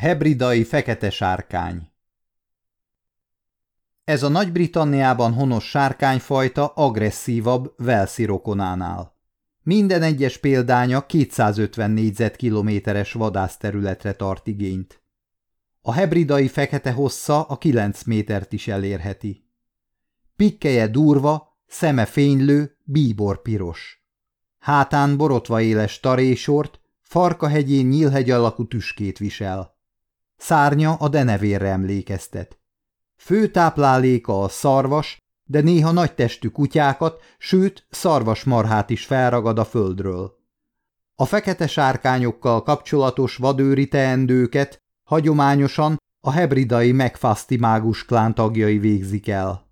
Hebridai fekete sárkány Ez a Nagy-Britanniában honos sárkányfajta agresszívabb Velszi rokonánál. Minden egyes példánya 250 négyzetkilométeres vadászterületre tart igényt. A hebridai fekete hossza a 9 métert is elérheti. Pikkeje durva, szeme fénylő, bíbor piros. Hátán borotva éles tarésort, farkahegyén nyílhegy alakú tüskét visel. Szárnya a denevérre emlékeztet. Fő tápláléka a szarvas, de néha nagy testű kutyákat, sőt szarvasmarhát is felragad a földről. A fekete sárkányokkal kapcsolatos vadőri teendőket hagyományosan a hebridai megfaszti mágus klán tagjai végzik el.